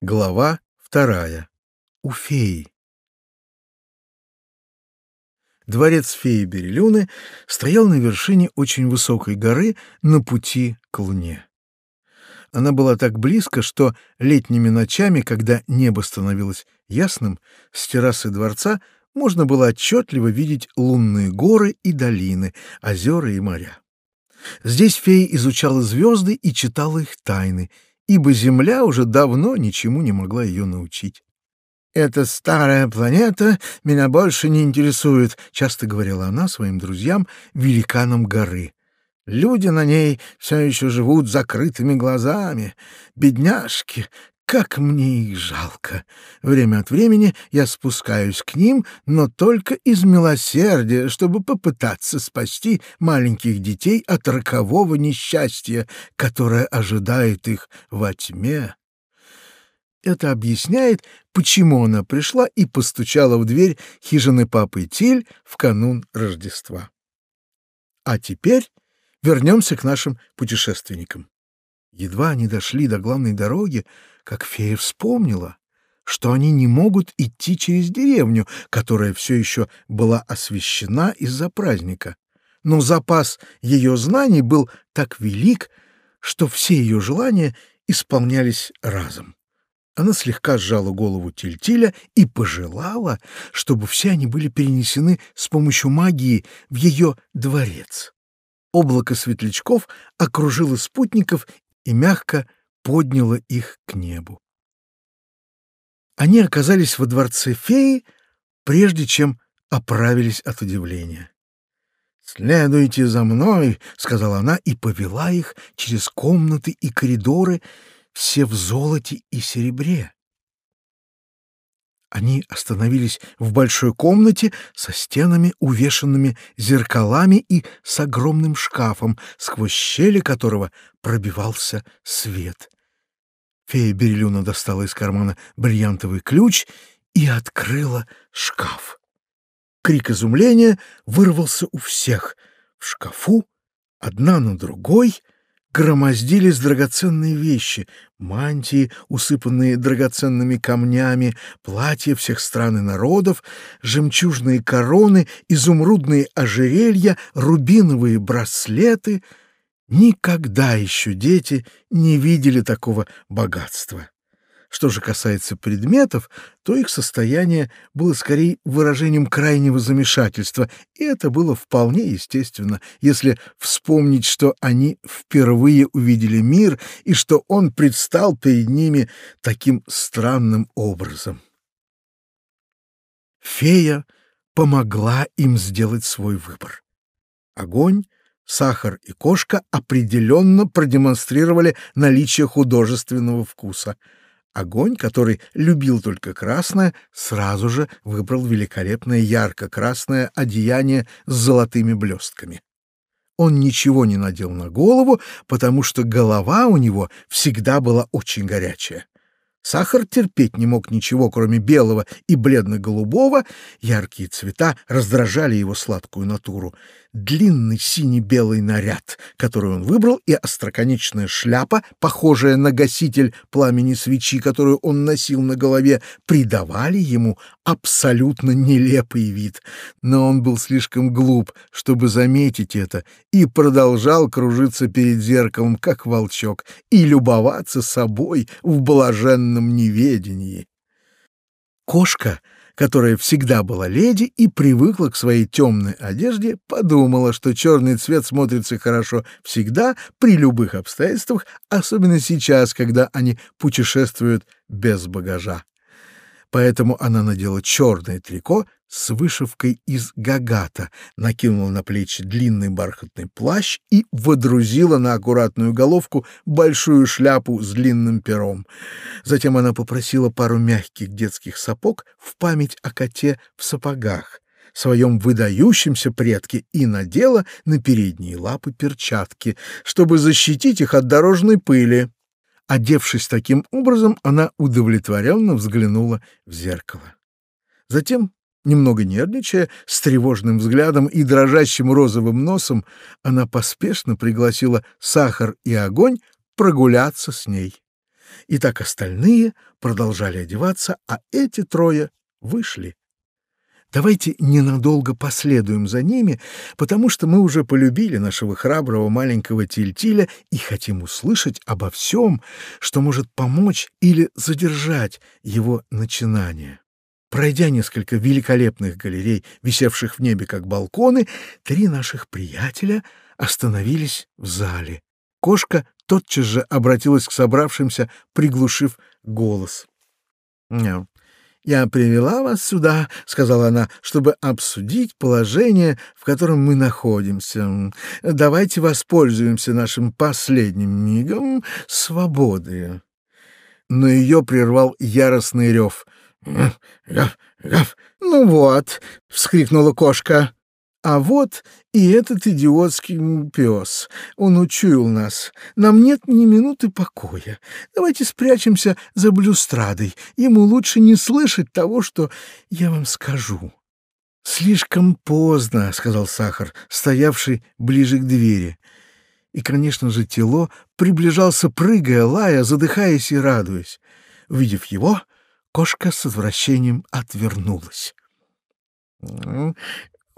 Глава вторая. У феи. Дворец феи Берелюны стоял на вершине очень высокой горы на пути к луне. Она была так близко, что летними ночами, когда небо становилось ясным, с террасы дворца можно было отчетливо видеть лунные горы и долины, озера и моря. Здесь фея изучала звезды и читала их тайны — ибо Земля уже давно ничему не могла ее научить. «Эта старая планета меня больше не интересует», — часто говорила она своим друзьям, великанам горы. «Люди на ней все еще живут закрытыми глазами. Бедняжки, как мне их жалко! Время от времени я спускаюсь к ним, но только из милосердия, чтобы попытаться спасти маленьких детей от рокового несчастья, которое ожидает их во тьме. Это объясняет, почему она пришла и постучала в дверь хижины папы Тиль в канун Рождества. А теперь вернемся к нашим путешественникам. Едва они дошли до главной дороги, как фея вспомнила, что они не могут идти через деревню, которая все еще была освещена из-за праздника. Но запас ее знаний был так велик, что все ее желания исполнялись разом. Она слегка сжала голову Тильтиля и пожелала, чтобы все они были перенесены с помощью магии в ее дворец. Облако светлячков окружило спутников и мягко подняло их к небу. Они оказались во дворце феи, прежде чем оправились от удивления. «Следуйте за мной», — сказала она и повела их через комнаты и коридоры, все в золоте и серебре. Они остановились в большой комнате со стенами, увешанными зеркалами и с огромным шкафом, сквозь щели которого пробивался свет. Фея Берелюна достала из кармана бриллиантовый ключ и открыла шкаф. Крик изумления вырвался у всех. В шкафу, одна на другой — громоздились драгоценные вещи, мантии, усыпанные драгоценными камнями, платья всех стран и народов, жемчужные короны, изумрудные ожерелья, рубиновые браслеты. Никогда еще дети не видели такого богатства. Что же касается предметов, то их состояние было скорее выражением крайнего замешательства, и это было вполне естественно, если вспомнить, что они впервые увидели мир и что он предстал перед ними таким странным образом. Фея помогла им сделать свой выбор. Огонь, сахар и кошка определенно продемонстрировали наличие художественного вкуса — Огонь, который любил только красное, сразу же выбрал великолепное ярко-красное одеяние с золотыми блестками. Он ничего не надел на голову, потому что голова у него всегда была очень горячая. Сахар терпеть не мог ничего, кроме белого и бледно-голубого, яркие цвета раздражали его сладкую натуру. Длинный сине-белый наряд, который он выбрал, и остроконечная шляпа, похожая на гаситель пламени свечи, которую он носил на голове, придавали ему абсолютно нелепый вид. Но он был слишком глуп, чтобы заметить это, и продолжал кружиться перед зеркалом, как волчок, и любоваться собой в блаженном неведении. Кошка — которая всегда была леди и привыкла к своей темной одежде, подумала, что черный цвет смотрится хорошо всегда, при любых обстоятельствах, особенно сейчас, когда они путешествуют без багажа. Поэтому она надела черное трико с вышивкой из гагата, накинула на плечи длинный бархатный плащ и водрузила на аккуратную головку большую шляпу с длинным пером. Затем она попросила пару мягких детских сапог в память о коте в сапогах своем выдающемся предке и надела на передние лапы перчатки, чтобы защитить их от дорожной пыли. Одевшись таким образом, она удовлетворенно взглянула в зеркало. Затем, немного нервничая, с тревожным взглядом и дрожащим розовым носом, она поспешно пригласила сахар и огонь прогуляться с ней. И так остальные продолжали одеваться, а эти трое вышли. Давайте ненадолго последуем за ними, потому что мы уже полюбили нашего храброго маленького Тильтиля и хотим услышать обо всем, что может помочь или задержать его начинание. Пройдя несколько великолепных галерей, висевших в небе как балконы, три наших приятеля остановились в зале. Кошка тотчас же обратилась к собравшимся, приглушив голос. «Я привела вас сюда, — сказала она, — чтобы обсудить положение, в котором мы находимся. Давайте воспользуемся нашим последним мигом свободы». Но ее прервал яростный рев. «Гав, гав, ну вот!» — вскрикнула кошка. А вот и этот идиотский пес. Он учуял нас. Нам нет ни минуты покоя. Давайте спрячемся за блюстрадой. Ему лучше не слышать того, что я вам скажу. «Слишком поздно», — сказал Сахар, стоявший ближе к двери. И, конечно же, тело приближался, прыгая, лая, задыхаясь и радуясь. Увидев его, кошка с отвращением отвернулась.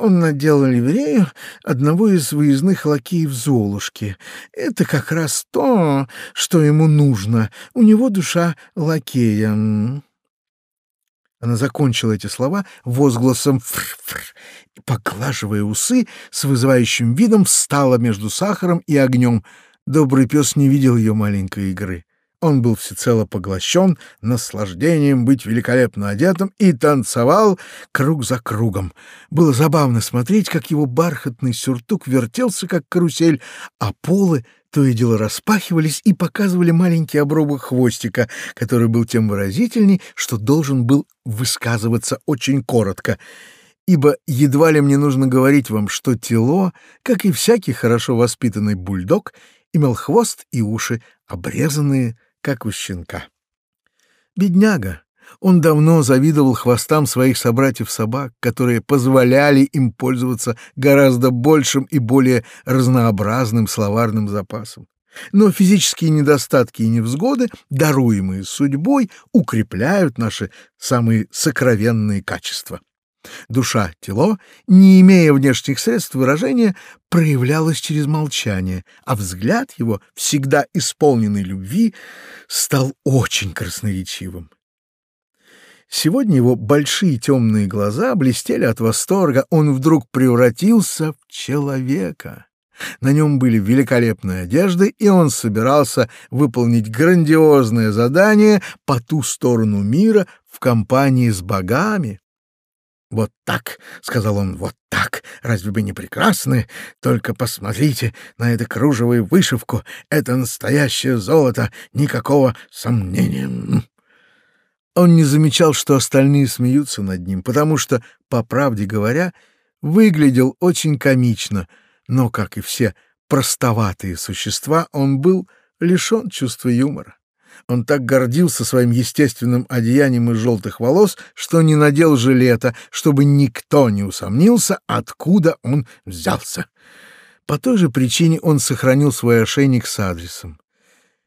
Он надел ливрею одного из выездных лакеев Золушки. Это как раз то, что ему нужно. У него душа лакея. Она закончила эти слова возгласом «фр-фр» и, поглаживая усы, с вызывающим видом встала между сахаром и огнем. Добрый пес не видел ее маленькой игры. Он был всецело поглощен наслаждением быть великолепно одетым и танцевал круг за кругом. Было забавно смотреть, как его бархатный сюртук вертелся, как карусель, а полы то и дело распахивались и показывали маленький обрубок хвостика, который был тем выразительней, что должен был высказываться очень коротко ибо едва ли мне нужно говорить вам, что тело, как и всякий хорошо воспитанный бульдог, имел хвост и уши, обрезанные как у щенка. Бедняга! Он давно завидовал хвостам своих собратьев-собак, которые позволяли им пользоваться гораздо большим и более разнообразным словарным запасом. Но физические недостатки и невзгоды, даруемые судьбой, укрепляют наши самые сокровенные качества. Душа тело, не имея внешних средств выражения, проявлялась через молчание, а взгляд его, всегда исполненный любви, стал очень красноречивым. Сегодня его большие темные глаза блестели от восторга, он вдруг превратился в человека. На нем были великолепные одежды, и он собирался выполнить грандиозное задание по ту сторону мира в компании с богами, «Вот так», — сказал он, — «вот так. Разве бы не прекрасны? Только посмотрите на это кружево вышивку. Это настоящее золото, никакого сомнения». Он не замечал, что остальные смеются над ним, потому что, по правде говоря, выглядел очень комично, но, как и все простоватые существа, он был лишен чувства юмора. Он так гордился своим естественным одеянием из желтых волос, что не надел жилета, чтобы никто не усомнился, откуда он взялся. По той же причине он сохранил свой ошейник с адресом.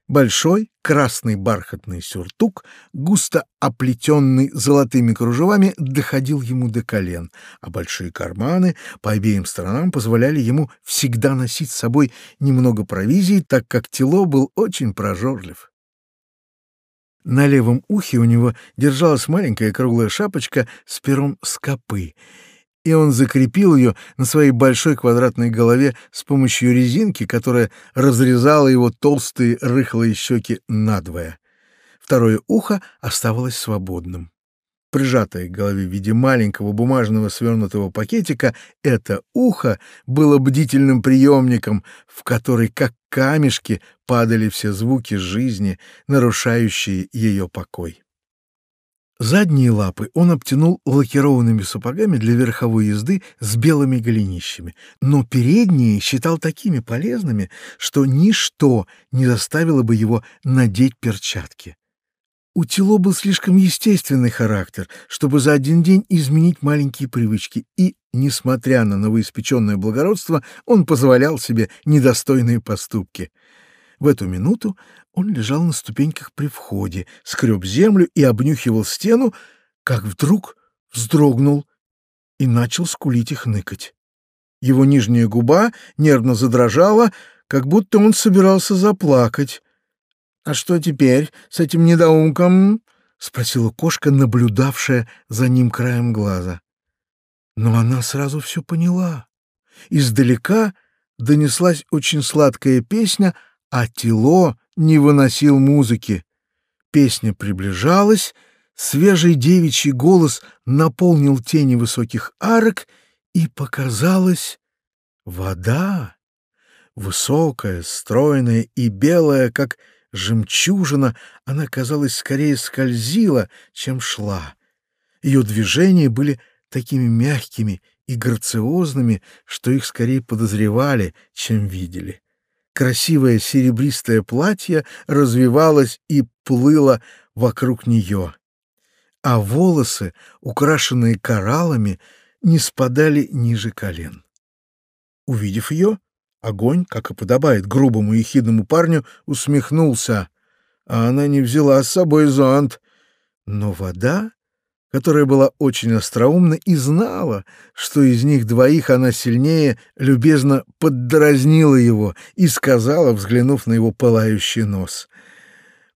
Большой красный бархатный сюртук, густо оплетенный золотыми кружевами, доходил ему до колен, а большие карманы по обеим сторонам позволяли ему всегда носить с собой немного провизии, так как тело был очень прожорлив. На левом ухе у него держалась маленькая круглая шапочка с пером скопы, и он закрепил ее на своей большой квадратной голове с помощью резинки, которая разрезала его толстые рыхлые щеки надвое. Второе ухо оставалось свободным прижатое к голове в виде маленького бумажного свернутого пакетика, это ухо было бдительным приемником, в который, как камешки, падали все звуки жизни, нарушающие ее покой. Задние лапы он обтянул лакированными сапогами для верховой езды с белыми голенищами, но передние считал такими полезными, что ничто не заставило бы его надеть перчатки. У Тило был слишком естественный характер, чтобы за один день изменить маленькие привычки, и, несмотря на новоиспеченное благородство, он позволял себе недостойные поступки. В эту минуту он лежал на ступеньках при входе, скреб землю и обнюхивал стену, как вдруг вздрогнул и начал скулить и хныкать. Его нижняя губа нервно задрожала, как будто он собирался заплакать. — А что теперь с этим недоумком? — спросила кошка, наблюдавшая за ним краем глаза. Но она сразу все поняла. Издалека донеслась очень сладкая песня, а тело не выносил музыки. Песня приближалась, свежий девичий голос наполнил тени высоких арок, и показалась вода, высокая, стройная и белая, как жемчужина, она, казалось, скорее скользила, чем шла. Ее движения были такими мягкими и грациозными, что их скорее подозревали, чем видели. Красивое серебристое платье развивалось и плыло вокруг нее, а волосы, украшенные кораллами, не спадали ниже колен. Увидев ее, огонь, как и подобает грубому и хидному парню, усмехнулся, а она не взяла с собой зонт. Но вода которая была очень остроумна и знала, что из них двоих она сильнее, любезно поддразнила его и сказала, взглянув на его пылающий нос,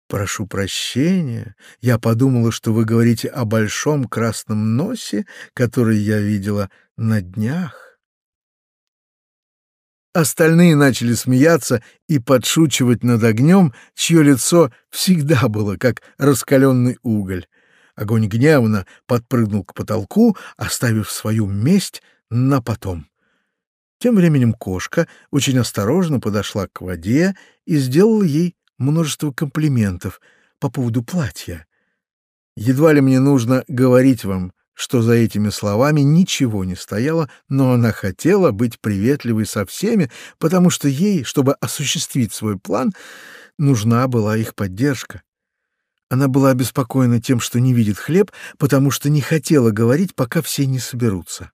«Прошу прощения, я подумала, что вы говорите о большом красном носе, который я видела на днях». Остальные начали смеяться и подшучивать над огнем, чье лицо всегда было как раскаленный уголь. Огонь гневно подпрыгнул к потолку, оставив свою месть на потом. Тем временем кошка очень осторожно подошла к воде и сделала ей множество комплиментов по поводу платья. Едва ли мне нужно говорить вам, что за этими словами ничего не стояло, но она хотела быть приветливой со всеми, потому что ей, чтобы осуществить свой план, нужна была их поддержка. Она была обеспокоена тем, что не видит хлеб, потому что не хотела говорить, пока все не соберутся.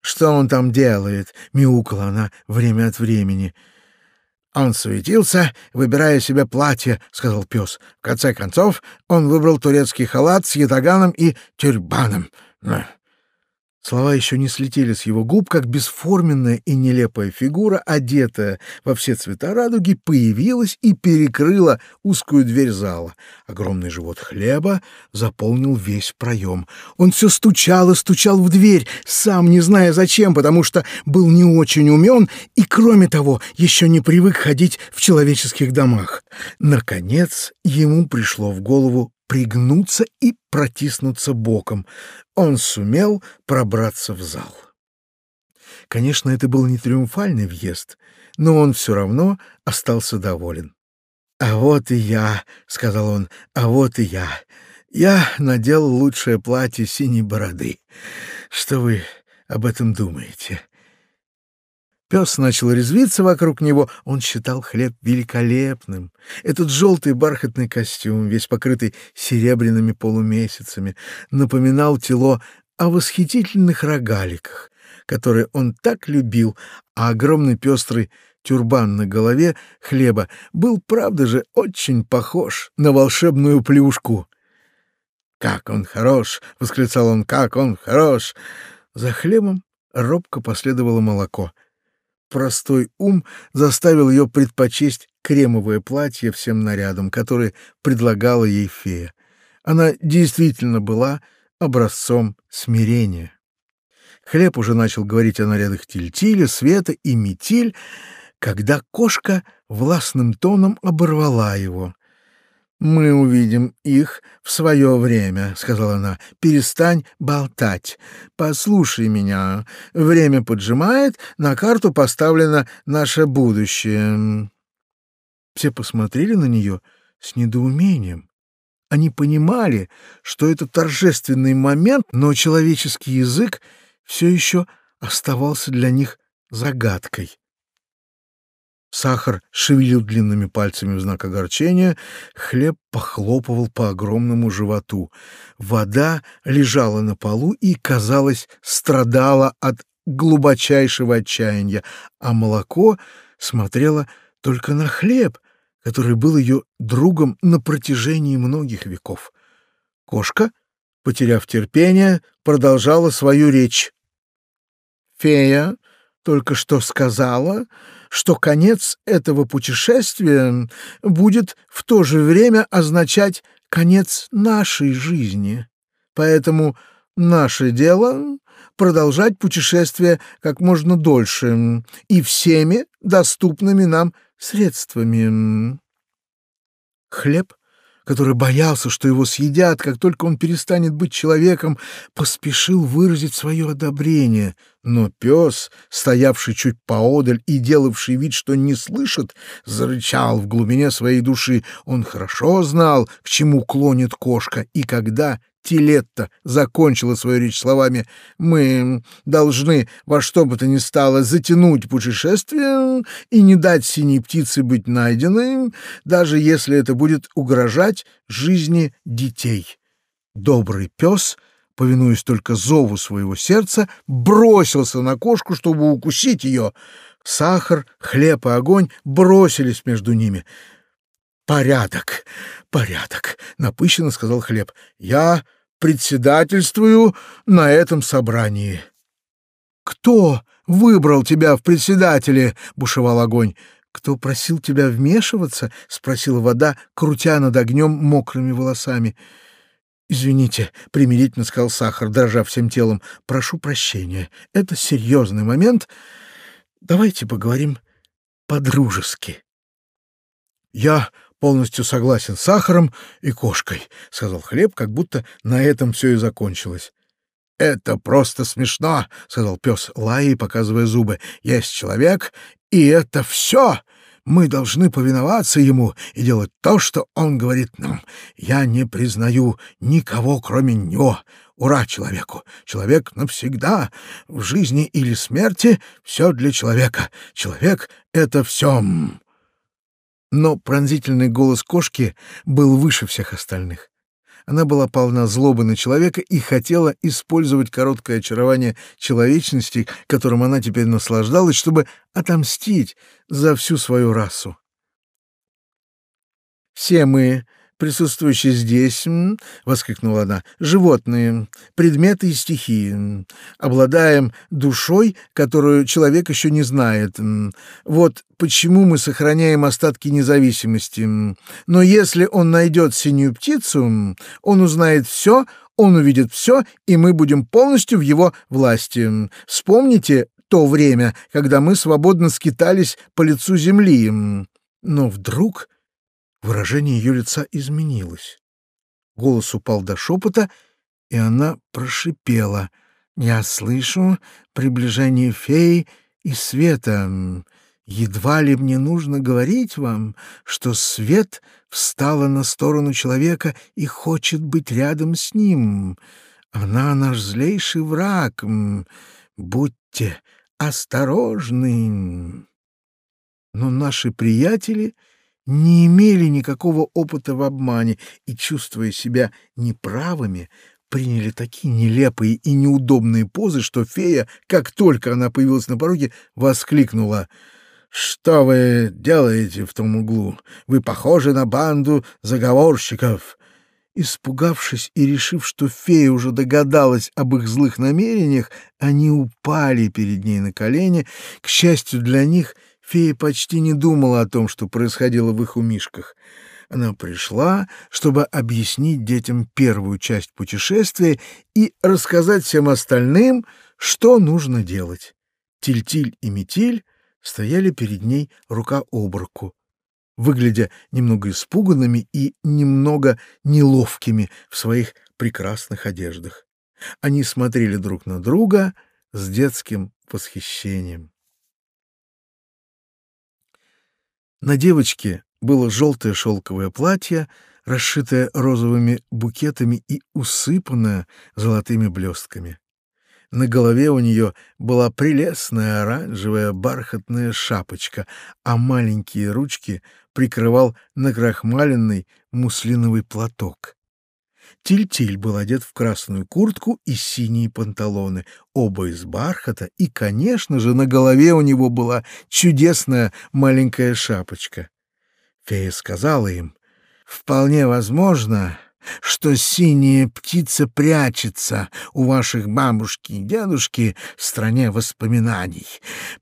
«Что он там делает?» — мяукала она время от времени. «Он суетился, выбирая себе платье», — сказал пес. «В конце концов, он выбрал турецкий халат с ятаганом и тюрбаном. Слова еще не слетели с его губ, как бесформенная и нелепая фигура, одетая во все цвета радуги, появилась и перекрыла узкую дверь зала. Огромный живот хлеба заполнил весь проем. Он все стучал и стучал в дверь, сам не зная зачем, потому что был не очень умен и, кроме того, еще не привык ходить в человеческих домах. Наконец ему пришло в голову пригнуться и протиснуться боком. Он сумел пробраться в зал. Конечно, это был не триумфальный въезд, но он все равно остался доволен. «А вот и я», — сказал он, — «а вот и я. Я надел лучшее платье синей бороды. Что вы об этом думаете?» Пес начал резвиться вокруг него, он считал хлеб великолепным. Этот желтый бархатный костюм, весь покрытый серебряными полумесяцами, напоминал тело о восхитительных рогаликах, которые он так любил, а огромный пестрый тюрбан на голове хлеба был, правда же, очень похож на волшебную плюшку. «Как он хорош!» — восклицал он. «Как он хорош!» За хлебом робко последовало молоко — простой ум заставил ее предпочесть кремовое платье всем нарядам, которые предлагала ей фея. Она действительно была образцом смирения. Хлеб уже начал говорить о нарядах Тильтиля, Света и Метиль, когда кошка властным тоном оборвала его. «Мы увидим их в свое время», — сказала она. «Перестань болтать. Послушай меня. Время поджимает, на карту поставлено наше будущее». Все посмотрели на нее с недоумением. Они понимали, что это торжественный момент, но человеческий язык все еще оставался для них загадкой. Сахар шевелил длинными пальцами в знак огорчения, хлеб похлопывал по огромному животу. Вода лежала на полу и, казалось, страдала от глубочайшего отчаяния, а молоко смотрело только на хлеб, который был ее другом на протяжении многих веков. Кошка, потеряв терпение, продолжала свою речь. «Фея только что сказала, что конец этого путешествия будет в то же время означать конец нашей жизни. Поэтому наше дело — продолжать путешествие как можно дольше и всеми доступными нам средствами. Хлеб — который боялся, что его съедят, как только он перестанет быть человеком, поспешил выразить свое одобрение. Но пес, стоявший чуть поодаль и делавший вид, что не слышит, зарычал в глубине своей души. Он хорошо знал, к чему клонит кошка, и когда Тилетта закончила свою речь словами «Мы должны во что бы то ни стало затянуть путешествие и не дать синей птице быть найденной, даже если это будет угрожать жизни детей». Добрый пес, повинуясь только зову своего сердца, бросился на кошку, чтобы укусить ее. Сахар, хлеб и огонь бросились между ними. «Порядок, порядок», — напыщенно сказал Хлеб. «Я председательствую на этом собрании». «Кто выбрал тебя в председателе?» — бушевал огонь. «Кто просил тебя вмешиваться?» — спросила вода, крутя над огнем мокрыми волосами. «Извините», — примирительно сказал Сахар, дрожа всем телом. «Прошу прощения. Это серьезный момент. Давайте поговорим по-дружески». «Я полностью согласен с сахаром и кошкой», — сказал Хлеб, как будто на этом все и закончилось. «Это просто смешно», — сказал пес Лаи, показывая зубы. «Есть человек, и это все. Мы должны повиноваться ему и делать то, что он говорит нам. Я не признаю никого, кроме него. Ура человеку! Человек навсегда. В жизни или смерти все для человека. Человек — это все но пронзительный голос кошки был выше всех остальных. Она была полна злобы на человека и хотела использовать короткое очарование человечности, которым она теперь наслаждалась, чтобы отомстить за всю свою расу. Все мы присутствующие здесь, — воскликнула она, — животные, предметы и стихии, обладаем душой, которую человек еще не знает. Вот почему мы сохраняем остатки независимости. Но если он найдет синюю птицу, он узнает все, он увидит все, и мы будем полностью в его власти. Вспомните то время, когда мы свободно скитались по лицу земли. Но вдруг Выражение ее лица изменилось. Голос упал до шепота, и она прошипела. «Я слышу приближение феи и света. Едва ли мне нужно говорить вам, что свет встала на сторону человека и хочет быть рядом с ним. Она наш злейший враг. Будьте осторожны». Но наши приятели — не имели никакого опыта в обмане и, чувствуя себя неправыми, приняли такие нелепые и неудобные позы, что фея, как только она появилась на пороге, воскликнула «Что вы делаете в том углу? Вы похожи на банду заговорщиков!» Испугавшись и решив, что фея уже догадалась об их злых намерениях, они упали перед ней на колени. К счастью для них — Фея почти не думала о том, что происходило в их умишках. Она пришла, чтобы объяснить детям первую часть путешествия и рассказать всем остальным, что нужно делать. Тильтиль и Метиль стояли перед ней рука об руку, выглядя немного испуганными и немного неловкими в своих прекрасных одеждах. Они смотрели друг на друга с детским восхищением. На девочке было желтое шелковое платье, расшитое розовыми букетами и усыпанное золотыми блестками. На голове у нее была прелестная оранжевая бархатная шапочка, а маленькие ручки прикрывал накрахмаленный муслиновый платок. Тильтиль -тиль был одет в красную куртку и синие панталоны, оба из бархата, и, конечно же, на голове у него была чудесная маленькая шапочка. Фея сказала им, «Вполне возможно, что синяя птица прячется у ваших бабушки и дедушки в стране воспоминаний,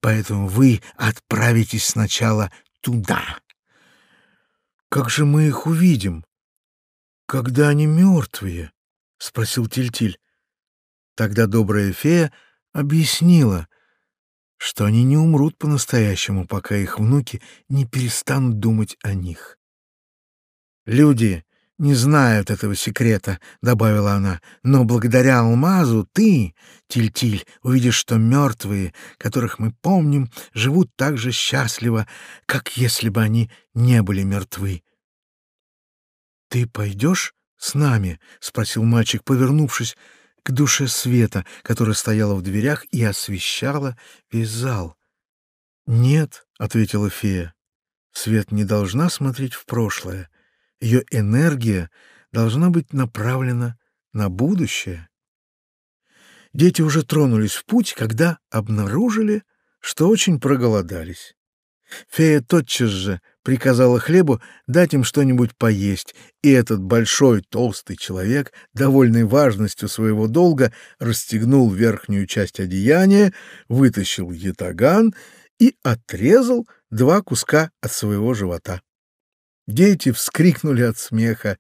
поэтому вы отправитесь сначала туда». «Как же мы их увидим?» Когда они мертвые? — спросил Тильтиль. -Тиль. Тогда добрая фея объяснила, что они не умрут по-настоящему, пока их внуки не перестанут думать о них. «Люди не знают этого секрета», — добавила она, «но благодаря алмазу ты, Тильтиль, -Тиль, увидишь, что мертвые, которых мы помним, живут так же счастливо, как если бы они не были мертвы. «Ты пойдешь с нами?» — спросил мальчик, повернувшись к душе света, которая стояла в дверях и освещала весь зал. «Нет», — ответила фея, — «свет не должна смотреть в прошлое. Ее энергия должна быть направлена на будущее». Дети уже тронулись в путь, когда обнаружили, что очень проголодались. Фея тотчас же приказала хлебу дать им что-нибудь поесть, и этот большой толстый человек, довольный важностью своего долга, расстегнул верхнюю часть одеяния, вытащил ятаган и отрезал два куска от своего живота. Дети вскрикнули от смеха.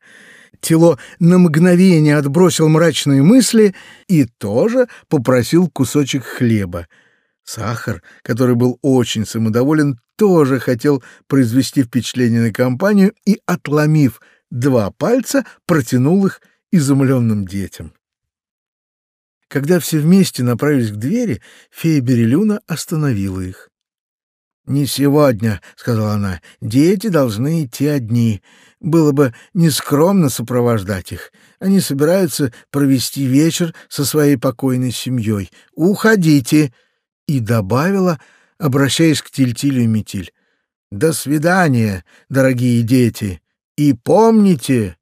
Тело на мгновение отбросил мрачные мысли и тоже попросил кусочек хлеба — Сахар, который был очень самодоволен, тоже хотел произвести впечатление на компанию и, отломив два пальца, протянул их изумленным детям. Когда все вместе направились к двери, фея Берелюна остановила их. «Не сегодня», — сказала она, — «дети должны идти одни. Было бы нескромно сопровождать их. Они собираются провести вечер со своей покойной семьей. Уходите!» И добавила, обращаясь к Тильтилю и Метиль. «До свидания, дорогие дети, и помните,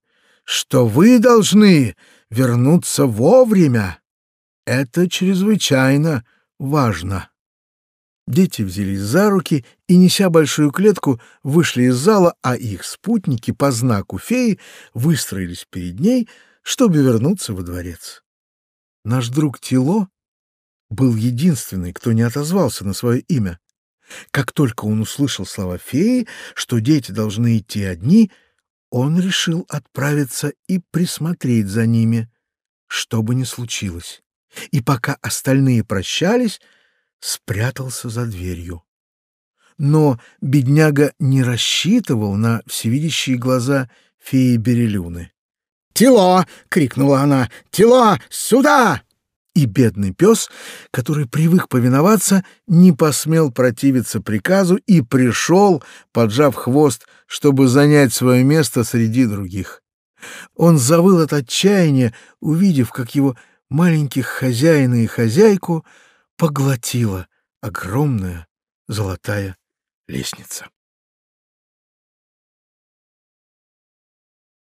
что вы должны вернуться вовремя. Это чрезвычайно важно». Дети взялись за руки и, неся большую клетку, вышли из зала, а их спутники по знаку феи выстроились перед ней, чтобы вернуться во дворец. Наш друг Тило был единственный, кто не отозвался на свое имя. Как только он услышал слова феи, что дети должны идти одни, он решил отправиться и присмотреть за ними, что бы ни случилось. И пока остальные прощались, спрятался за дверью. Но бедняга не рассчитывал на всевидящие глаза феи Берелюны. «Тело!» — крикнула она. «Тело! Сюда!» И бедный пес, который привык повиноваться, не посмел противиться приказу и пришел, поджав хвост, чтобы занять свое место среди других. Он завыл от отчаяния, увидев, как его маленьких хозяина и хозяйку поглотила огромная золотая лестница.